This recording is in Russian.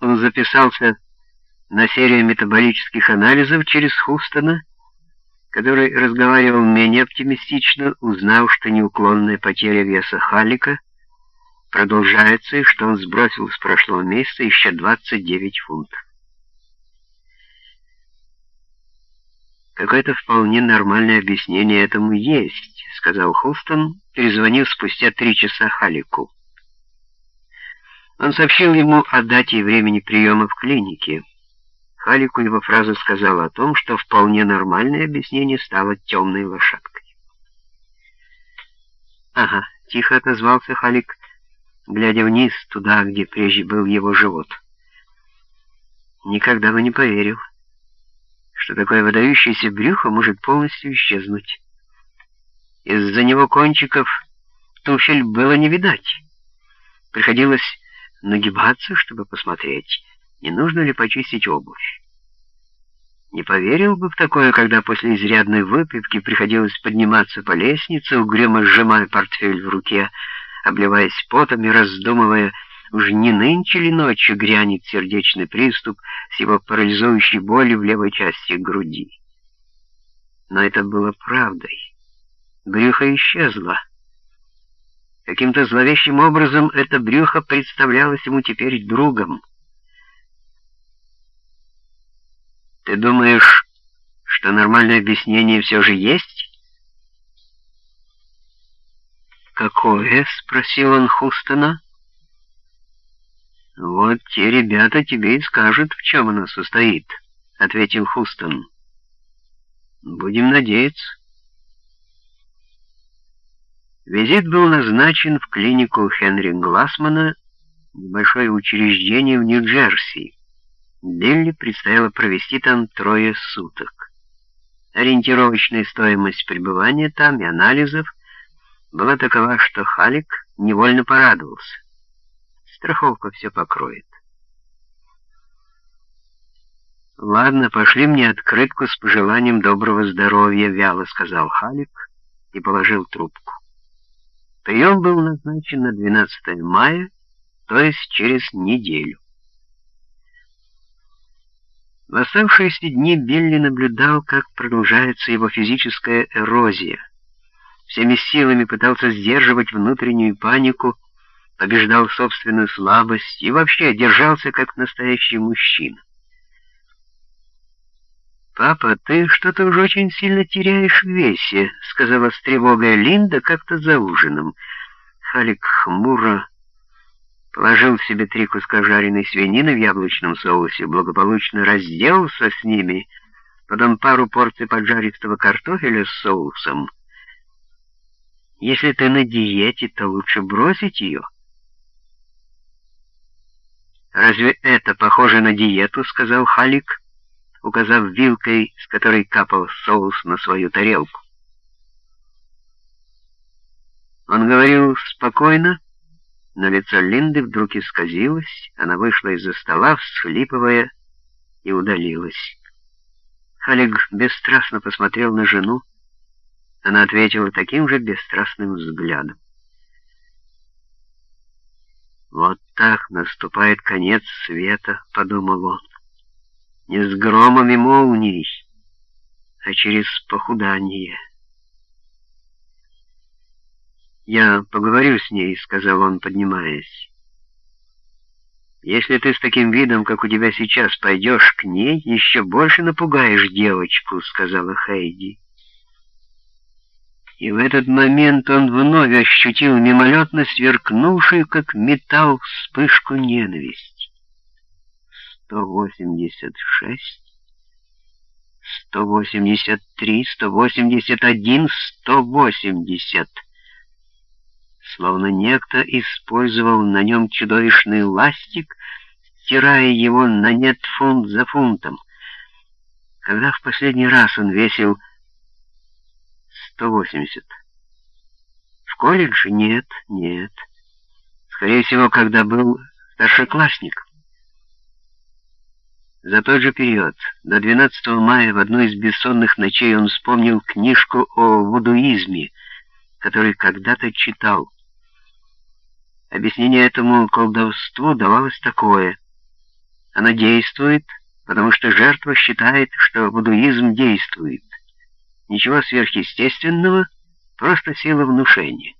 он записался на серию метаболических анализов через Хустона, который разговаривал менее оптимистично, узнав, что неуклонная потеря веса Халика продолжается и что он сбросил с прошлого месяца еще 29 фунтов. «Какое-то вполне нормальное объяснение этому есть», — сказал Хустон, перезвонив спустя три часа Халику. Он сообщил ему о дате и времени приема в клинике. Халику его фраза сказала о том, что вполне нормальное объяснение стало темной лошадкой. «Ага», — тихо отозвался Халик, глядя вниз, туда, где прежде был его живот. «Никогда бы не поверил, что такое выдающееся брюхо может полностью исчезнуть. Из-за него кончиков туфель было не видать. Приходилось нагибаться, чтобы посмотреть, не нужно ли почистить обувь. Не поверил бы в такое, когда после изрядной выпивки приходилось подниматься по лестнице, угрюмо сжимая портфель в руке, обливаясь потом и раздумывая, уж не нынче ли ночью грянет сердечный приступ с его парализующей болью в левой части груди. Но это было правдой. Брюхо исчезло. Каким-то зловещим образом это брюхо представлялось ему теперь другом. «Ты думаешь, что нормальное объяснение все же есть?» «Какое?» — спросил он Хустона. «Вот те ребята тебе и скажут, в чем оно состоит», — ответил Хустон. «Будем надеяться». Визит был назначен в клинику Хенри Глассмана, небольшое учреждение в Нью-Джерси. Билли предстояло провести там трое суток. Ориентировочная стоимость пребывания там и анализов была такова, что Халик невольно порадовался. Страховка все покроет. «Ладно, пошли мне открытку с пожеланием доброго здоровья», — вяло сказал Халик и положил трубку. Прием был назначен на 12 мая, то есть через неделю. В оставшиеся дни Билли наблюдал, как продолжается его физическая эрозия. Всеми силами пытался сдерживать внутреннюю панику, побеждал собственную слабость и вообще держался как настоящий мужчина. «Папа, ты что-то уже очень сильно теряешь в весе», — сказала с тревогой Линда как-то за ужином. Халик хмуро положил себе три куска жареной свинины в яблочном соусе, благополучно разделался с ними, потом пару порций поджаристого картофеля с соусом. «Если ты на диете, то лучше бросить ее». «Разве это похоже на диету?» — сказал Халик указав вилкой, с которой капал соус на свою тарелку. Он говорил спокойно, но лицо Линды вдруг исказилось, она вышла из-за стола, всхлипывая, и удалилась. Халик бесстрастно посмотрел на жену, она ответила таким же бесстрастным взглядом. «Вот так наступает конец света», — подумал он не с громом и молнией, а через похудание. «Я поговорю с ней», — сказал он, поднимаясь. «Если ты с таким видом, как у тебя сейчас, пойдешь к ней, еще больше напугаешь девочку», — сказала Хейди. И в этот момент он вновь ощутил мимолетно сверкнувшую, как металл, вспышку ненависти сто восемьдесят шесть, сто восемьдесят три, сто восемьдесят один, сто восемьдесят. Словно некто использовал на нем чудовищный ластик, стирая его на нет фунт за фунтом. Когда в последний раз он весил сто восемьдесят? В колледже? Нет, нет. Скорее всего, когда был старшеклассник. За тот же период, до 12 мая, в одну из бессонных ночей он вспомнил книжку о вудуизме, который когда-то читал. Объяснение этому колдовству давалось такое. Оно действует, потому что жертва считает, что будуизм действует. Ничего сверхъестественного, просто сила внушения.